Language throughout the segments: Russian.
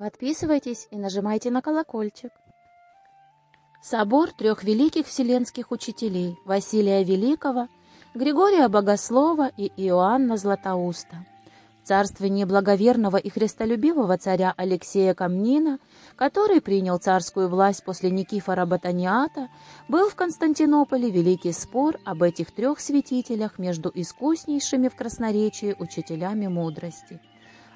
Подписывайтесь и нажимайте на колокольчик. Собор трех великих вселенских учителей Василия Великого, Григория Богослова и Иоанна Златоуста. В царствовании благоверного и христолюбивого царя Алексея Камнина, который принял царскую власть после Никифора Ботаниата, был в Константинополе великий спор об этих трех святителях между искуснейшими в красноречии учителями мудрости –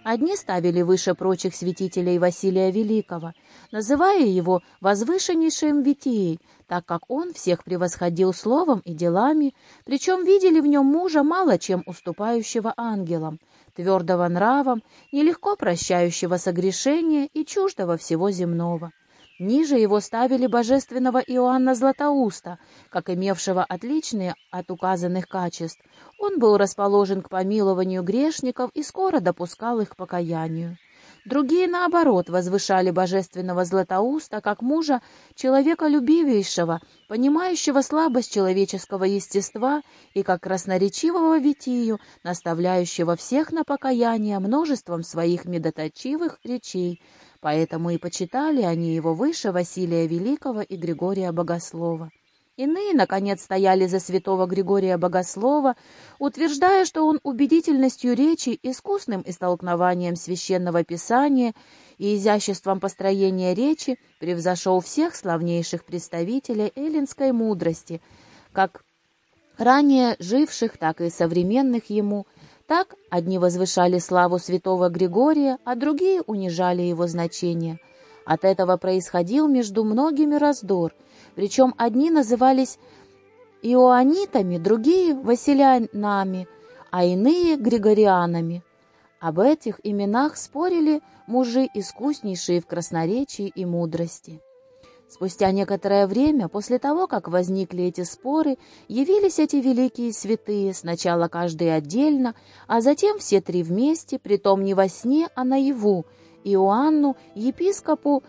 Одни ставили выше прочих святителей Василия Великого, называя его возвышеннейшим Витией, так как он всех превосходил словом и делами, причем видели в нем мужа мало чем уступающего ангелам, твердого нравом, нелегко прощающего согрешения и чуждого всего земного. Ниже его ставили божественного Иоанна Златоуста, как имевшего отличные от указанных качеств. Он был расположен к помилованию грешников и скоро допускал их к покаянию. Другие, наоборот, возвышали божественного Златоуста как мужа человеколюбивейшего, понимающего слабость человеческого естества и как красноречивого Витию, наставляющего всех на покаяние множеством своих медоточивых речей, Поэтому и почитали они его выше Василия Великого и Григория Богослова. Иные, наконец, стояли за святого Григория Богослова, утверждая, что он убедительностью речи, искусным истолкнованием священного писания и изяществом построения речи превзошел всех славнейших представителей эллинской мудрости, как ранее живших, так и современных ему, так одни возвышали славу святого Григория, а другие унижали его значение. От этого происходил между многими раздор, причем одни назывались иоанитами, другие — василянами, а иные — григорианами. Об этих именах спорили мужи, искуснейшие в красноречии и мудрости. Спустя некоторое время, после того, как возникли эти споры, явились эти великие святые, сначала каждый отдельно, а затем все три вместе, притом не во сне, а наяву, Иоанну, епископу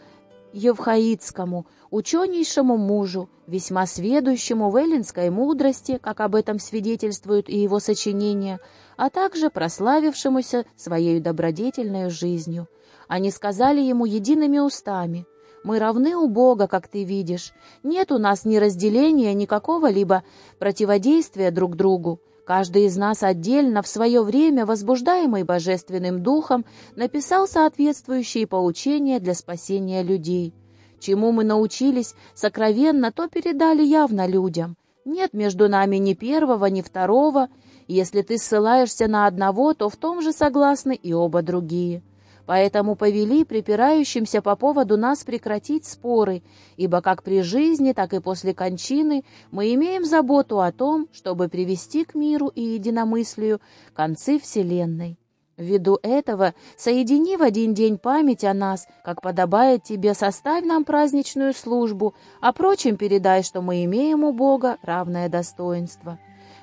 Евхаидскому, ученейшему мужу, весьма сведущему в эллинской мудрости, как об этом свидетельствуют и его сочинения, а также прославившемуся своей добродетельной жизнью. Они сказали ему едиными устами — мы равны у Бога, как ты видишь. Нет у нас ни разделения, ни какого-либо противодействия друг другу. Каждый из нас отдельно, в свое время, возбуждаемый Божественным Духом, написал соответствующие поучения для спасения людей. Чему мы научились сокровенно, то передали явно людям. Нет между нами ни первого, ни второго. Если ты ссылаешься на одного, то в том же согласны и оба другие. Поэтому повели припирающимся по поводу нас прекратить споры, ибо как при жизни, так и после кончины мы имеем заботу о том, чтобы привести к миру и единомыслию концы Вселенной. Ввиду этого соедини в один день память о нас, как подобает тебе, составь нам праздничную службу, а прочим передай, что мы имеем у Бога равное достоинство».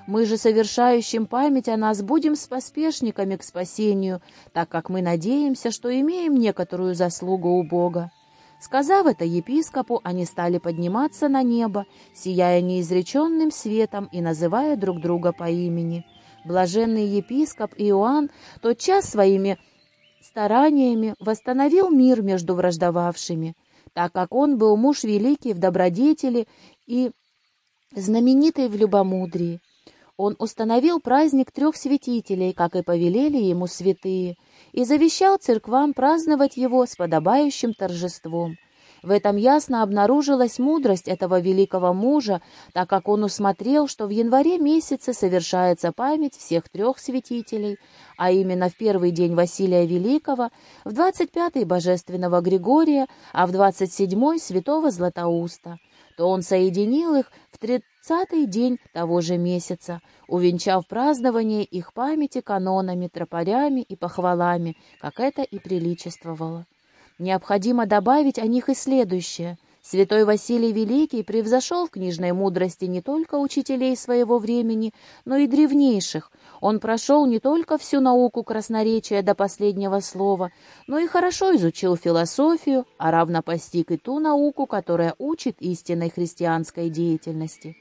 Мы же, совершающим память о нас, будем с поспешниками к спасению, так как мы надеемся, что имеем некоторую заслугу у Бога. Сказав это епископу, они стали подниматься на небо, сияя неизреченным светом и называя друг друга по имени. Блаженный епископ Иоанн тотчас своими стараниями восстановил мир между враждовавшими, так как он был муж великий в добродетели и знаменитый в любомудрии он установил праздник трех святителей, как и повелели ему святые, и завещал церквам праздновать его с подобающим торжеством. В этом ясно обнаружилась мудрость этого великого мужа, так как он усмотрел, что в январе месяце совершается память всех трех святителей, а именно в первый день Василия Великого, в двадцать пятый божественного Григория, а в двадцать седьмой святого Златоуста то он соединил их в тридцатый день того же месяца, увенчав празднование их памяти канонами, тропарями и похвалами, как это и приличествовало. Необходимо добавить о них и следующее — Святой Василий Великий превзошел в книжной мудрости не только учителей своего времени, но и древнейших. Он прошел не только всю науку красноречия до последнего слова, но и хорошо изучил философию, а равно постиг и ту науку, которая учит истинной христианской деятельности.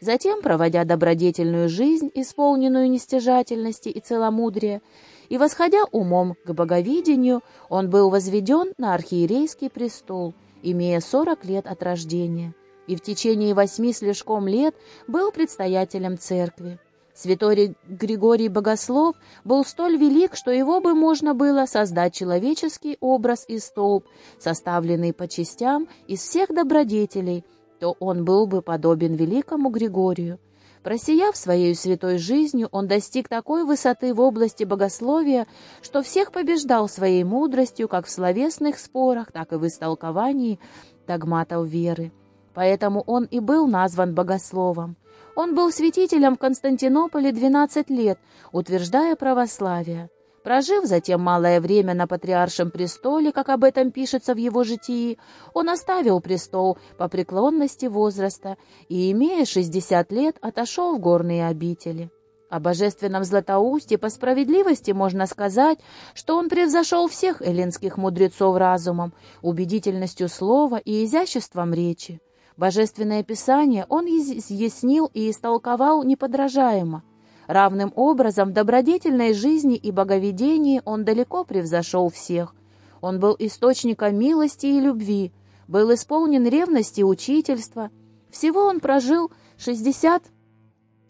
Затем, проводя добродетельную жизнь, исполненную нестяжательности и целомудрия, и, восходя умом к боговидению, он был возведен на архиерейский престол, имея сорок лет от рождения, и в течение восьми слишком лет был предстоятелем церкви. Святой Григорий Богослов был столь велик, что его бы можно было создать человеческий образ и столб, составленный по частям из всех добродетелей, то он был бы подобен великому Григорию. Просияв своей святой жизнью, он достиг такой высоты в области богословия, что всех побеждал своей мудростью как в словесных спорах, так и в истолковании догматов веры. Поэтому он и был назван богословом. Он был святителем в Константинополе 12 лет, утверждая православие. Прожив затем малое время на патриаршем престоле, как об этом пишется в его житии, он оставил престол по преклонности возраста и, имея 60 лет, отошел в горные обители. О божественном Златоусте по справедливости можно сказать, что он превзошел всех эллинских мудрецов разумом, убедительностью слова и изяществом речи. Божественное Писание он изъяснил и истолковал неподражаемо. Равным образом в добродетельной жизни и боговедении он далеко превзошел всех. Он был источником милости и любви, был исполнен ревности и учительства. Всего он прожил 60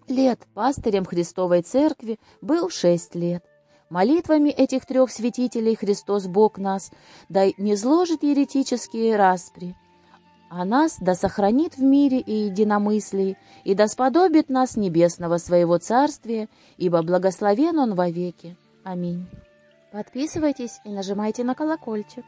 лет, пастырем Христовой Церкви был 6 лет. Молитвами этих трех святителей Христос Бог нас, да не зложит еретические распри, а нас да сохранит в мире и единомыслии, и да сподобит нас небесного своего царствия, ибо благословен он вовеки. Аминь. Подписывайтесь и нажимайте на колокольчик.